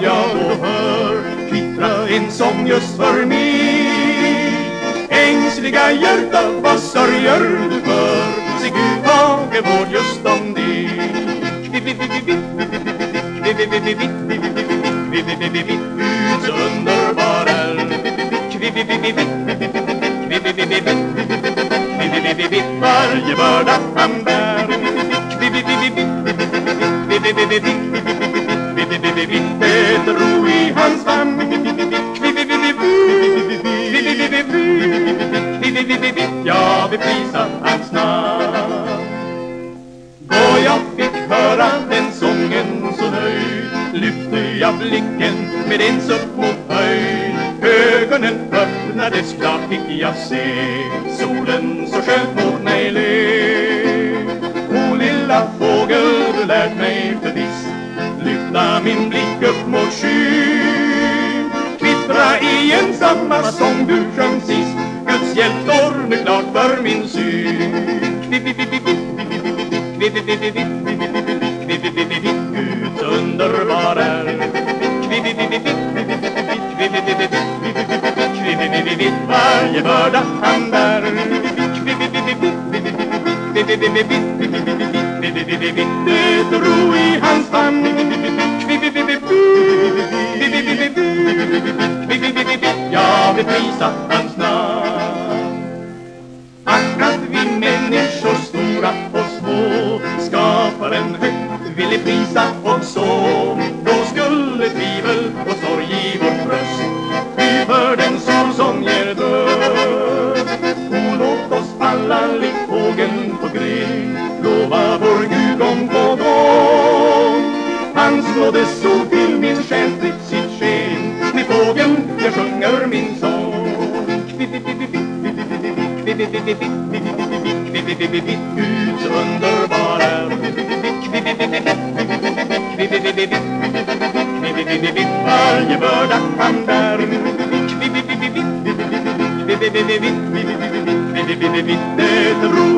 glad jag då hör Kvittra en sång just för mig Ängsliga hjärta, vad sörjer du för? Se Gud hage vård just om dig Guds underbara varje börda han bär Det ro i hans famn. Jag vill prisa hans namn. Då jag fick höra den sången så nöjd Lyfte jag blicken med en suck mot höjd. Ögonen öppnades klart fick jag se Solen så skönt mot mig le. O lilla fågel, du lärt mig förviss Lyfta min blick upp mot skyn. Kvittra igen samma sång du sjöng sist. Guds hjälp står nu klart för min syn. Guds underbar är. Varje börda han bär. Det ro i hans famn Jag vill prisa hans namn. Ack att vi människor stora och små Skaparen högt ville prisa Så till min själ spritt sitt sken Med fågeln jag sjunger min sång Guds underbara Varje börda han bär Det ro